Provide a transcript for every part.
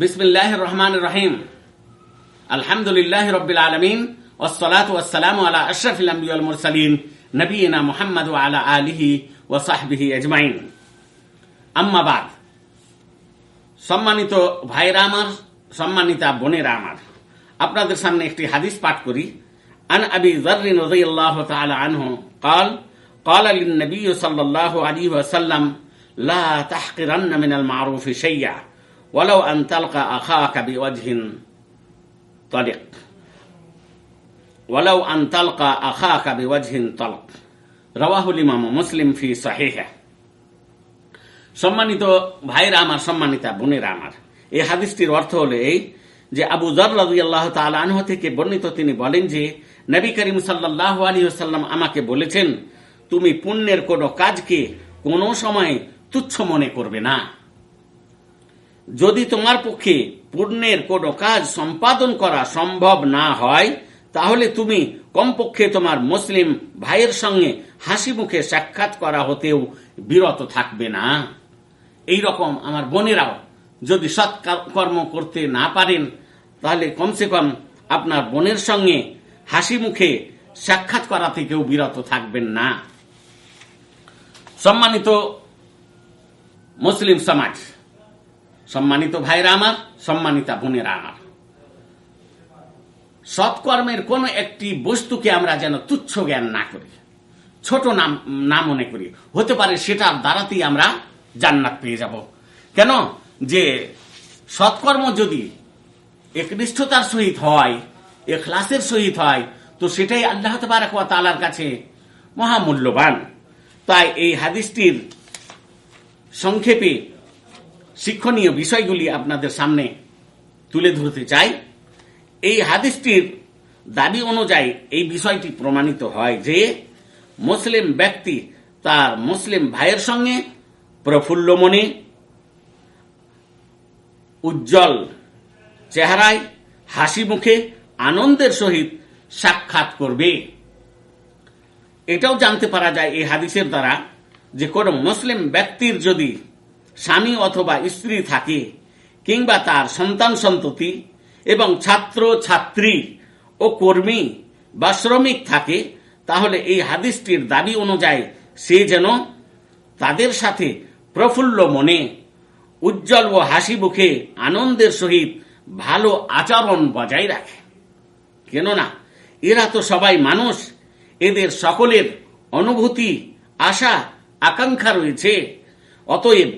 المسلمين বিসমিল্লাহ রহমান রহিম আলহামদুলিল্লাহ রবিল আলমিন ওসলাত ওসালাম আলা আশরফিল আম্বিউল মুরসালিন নবীনা মোহাম্মদ আলা আলিহি ও সাহবিহি আজমাইন আম্মাবাদ সম্মানিত ভাইরা আমার সম্মানিতা বোনেরা আমার আপনাদের সামনে একটি হাদিস পাঠ করি عن أبي ذر رضي الله تعالى عنه قال قال للنبي صلى الله عليه وسلم لا تحقرن من المعروف شيئا ওয়ালাউ আন্তালকা আখা আকাবি ওয়াজহিন তলিক। ওয়ালাউ আন্তালকা আখা আকাবি ওয়াজহিন তলক। রওয়াহুল ইমাম মুসলিম ফি সাহেহা সম্মানিত ভাইরা আমার, সম্মানিতা বোনেরা আমার, এই হাদিসটির অর্থ হলো এই যে আবু জর রাজি আল্লাহ তালাহ থেকে বর্ণিত তিনি বলেন যে, নবী করিম সাল্লাহ আলী সাল্লাম আমাকে বলেছেন, তুমি পুণ্যের কোনো কাজকে কোনো সময় তুচ্ছ মনে করবে না। যদি তোমার পক্ষে পুণ্যের কোনো কাজ সম্পাদন করা সম্ভব না হয়, তাহলে তুমি কমপক্ষে তোমার মুসলিম ভাইয়ের সঙ্গে হাসি মুখে সাক্ষাৎ করা হতেও বিরত থাকবে না। এই রকম আমার বোনেরাও যদি সৎ কর্ম করতে না পারেন, তাহলে কমসে কম আপনার বোনের সঙ্গে হাসি মুখে সাক্ষাৎ করা থেকেও বিরত থাকবেন না। সম্মানিত মুসলিম সমাজ সম্মানিত ভাইরা আমার, সম্মানিতা বোনেরা আমার। সৎকর্মের কোন একটি বস্তুকে আমরা যেন তুচ্ছ জ্ঞান না করি, ছোট নাম, না মনে করি, হতে পারে সেটার দ্বারাতেই আমরা জান্নাত পেয়ে যাব। কেন? যে সৎকর্ম যদি একনিষ্ঠতার সহিত হয়, এখলাসের সহিত হয়, তো সেটাই আল্লাহ তালার কাছে মহামূল্যবান। তাই এই হাদিসটির সংক্ষেপে শিক্ষণীয় বিষয়গুলি আপনাদের সামনে তুলে ধরতে চাই। এই হাদিসটির দাবি অনুযায়ী এই বিষয়টি প্রমাণিত হয় যে, মুসলিম ব্যক্তি তার মুসলিম ভাইয়ের সঙ্গে প্রফুল্ল মনে উজ্জ্বল চেহারায়, হাসি মুখে, আনন্দের সহিত সাক্ষাৎ করবে। এটাও জানতে পারা যায় এই হাদিসের দ্বারা যে কোন মুসলিম ব্যক্তির যদি স্বামী অথবা স্ত্রী থাকে কিংবা তার সন্তান সন্ততি এবং ছাত্র, ছাত্রী ও কর্মী বা শ্রমিক থাকে, তাহলে এই হাদিসটির দাবি অনুযায়ী সে যেন তাদের সাথে প্রফুল্ল মনে, উজ্জ্বল ও হাসি মুখে আনন্দের সহিত ভালো আচরণ বজায় রাখে। কেননা এরা তো সবাই মানুষ, এদের সকলের অনুভূতি, আশা, আকাঙ্ক্ষা রয়েছে, অতএব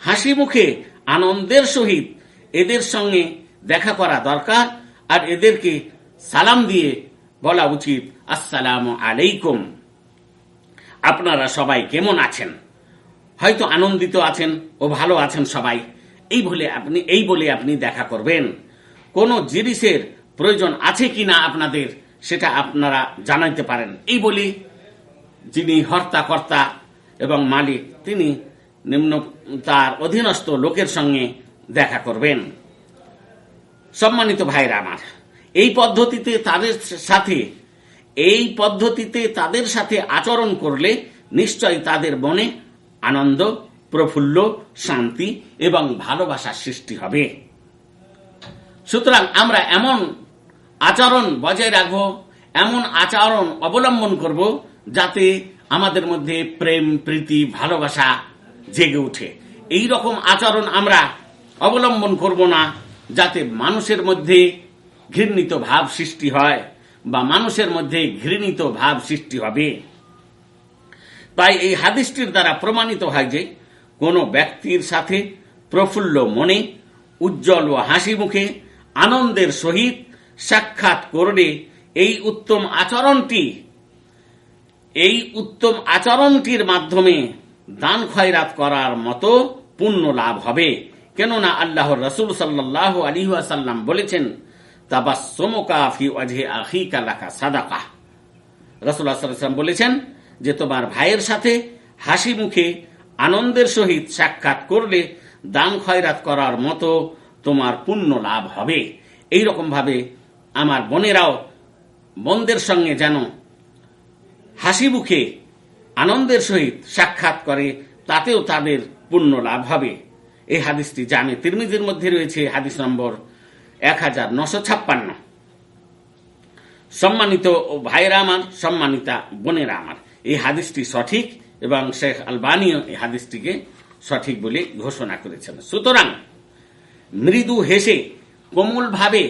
হাসি মুখে আনন্দের সহিত এদের সঙ্গে দেখা করা দরকার, আর এদেরকে সালাম দিয়ে বলা উচিত, আসসালাম আলাইকুম। আপনারা সবাই কেমন আছেন? হয়তো আনন্দিত আছেন ও ভালো আছেন সবাই। এই বলে আপনি, এই বলে আপনি দেখা করবেন। কোন জিনিসের প্রয়োজন আছে কি না আপনাদের, সেটা আপনারা জানাইতে পারেন। এই বলি যিনি হর্তা কর্তা এবং মালিক, তিনি নিম্ন তার অধীনস্থ লোকের সঙ্গে দেখা করবেন। সম্মানিত ভাইরা আমার, এই পদ্ধতিতে তাদের সাথে, এই পদ্ধতিতে তাদের সাথে আচরণ করলে নিশ্চয় তাদের মনে আনন্দ, প্রফুল্ল, শান্তি এবং ভালোবাসার সৃষ্টি হবে। সুতরাং আমরা এমন আচরণ বজায় রাখব, এমন আচরণ অবলম্বন করব যাতে আমাদের মধ্যে প্রেম, প্রীতি, ভালোবাসা জেগে উঠে। এই রকম আচরণ আমরা অবলম্বন করব না, যাতে মানুষের মধ্যে ঘৃণিত ভাব সৃষ্টি হয় বা মানুষের মধ্যে ঘৃণিত ভাব সৃষ্টি হবে। তাই এই হাদিসটির দ্বারা প্রমাণিত হয় যে, কোনো ব্যক্তির সাথে প্রফুল্ল মনে, উজ্জ্বল ও হাসি মুখে আনন্দের সহিত সাক্ষাৎ করলে এই উত্তম আচরণটি, এই উত্তম আচরণটির মাধ্যমে দান খয়রাত করার মতো পুণ্য লাভ হবে। কেননা আল্লাহ রসুল সাল্লাহ আলী সাল্লাম বলেছেন তাবাসমকা ফি ওয়াজহে আখিকা লাকা সাদাকা। রসুল্লাহ সাল্লাম বলেছেন যে, তোমার ভাইয়ের সাথে হাসি মুখে আনন্দের সহিত সাক্ষাৎ করলে দান খয়রাত করার মতো তোমার পুণ্য লাভ হবে। এই ভাবে আমার বোনেরাও বোনদের সঙ্গে যেন হাসি মুখে আনন্দের সহিত সাক্ষাৎ করে, তাতেও তাদের পুণ্য লাভ হবে। এই হাদিসটি জামে তিরমিজির মধ্যে রয়েছে হাদিস নম্বর এক হাজার নশো ছাপ্পান্ন সম্মানিত ভাইরা আমার, সম্মানিতা বোনেরা আমার, এই হাদিসটি সঠিক এবং শেখ আলবানিও এই হাদিসটিকে সঠিক বলে ঘোষণা করেছেন। সুতরাং মৃদু হেসে, কোমলভাবে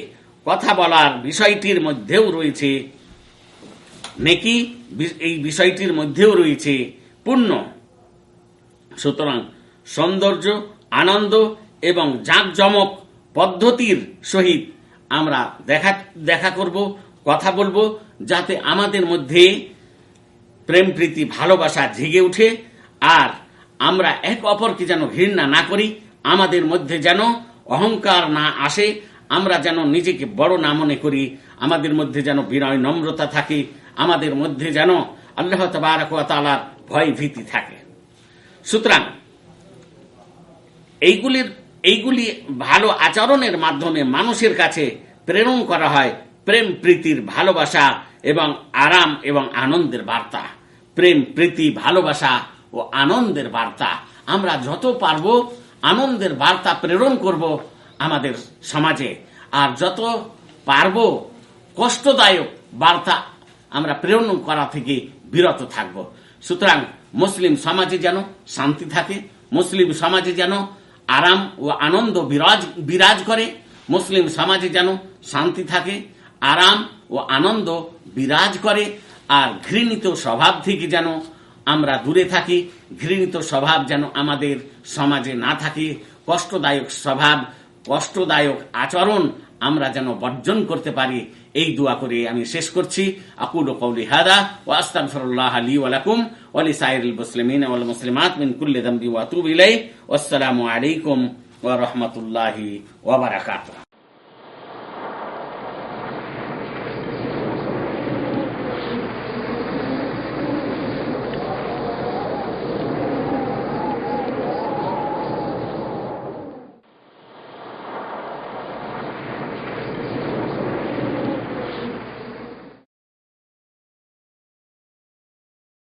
কথা বলার বিষয়টির মধ্যেও রয়েছে, নেকি এই বিষয়টির মধ্যেও রয়েছে পুণ্য। সুতরাং সৌন্দর্য, আনন্দ এবং জাঁকজমক পদ্ধতির সহিত আমরা দেখা দেখা করব, কথা বলব, যাতে আমাদের মধ্যে প্রেম, প্রীতি, ভালোবাসা জেগে উঠে আর আমরা এক অপরকে যেন ঘৃণা না করি, আমাদের মধ্যে যেন অহংকার না আসে, আমরা যেন নিজেকে বড় না মনে করি আমাদের মধ্যে যেন বিনয় নম্রতা থাকে, আমাদের মধ্যে যেন আল্লাহ তালার ভয় ভীতি থাকে। সুতরাং এইগুলির, এইগুলি ভালো আচরণের মাধ্যমে মানুষের কাছে প্রেরণ করা হয় প্রেম, প্রীতির ভালোবাসা এবং আরাম এবং আনন্দের বার্তা। প্রেম, প্রীতি, ভালোবাসা ও আনন্দের বার্তা। আমরা যত পারব আনন্দের বার্তা প্রেরণ করব আমাদের সমাজে। আর যত পারব কষ্টদায়ক বার্তা আমরা প্রেরণ করা থেকে বিরত থাকব। সুতরাং মুসলিম সমাজে যেন শান্তি থাকে, মুসলিম সমাজে যেন আরাম ও আনন্দ বিরাজ বিরাজ করে, মুসলিম সমাজে যেন শান্তি থাকে, আরাম ও আনন্দ বিরাজ করে, আর ঘৃণিত স্বভাব থেকে যেন আমরা দূরে থাকি, ঘৃণিত স্বভাব যেন আমাদের সমাজে না থাকে, কষ্টদায়ক স্বভাব, কষ্টদায়ক আচরণ আমরা যেন বর্জন করতে পারি। এই দোয়া করে আমি শেষ করছি। আকুল কৌলি হাদা ও আস্তাগফিরুল্লাহ লি ওয়া লিসাইরিল মুসলিমিন মুসলিমাত মিন কুল্লি যামবি ওয়া আতুবু ইলাইহি। আলাইকুম ওয়া রাহমাতুল্লাহি ওয়া বারাকাতুহু।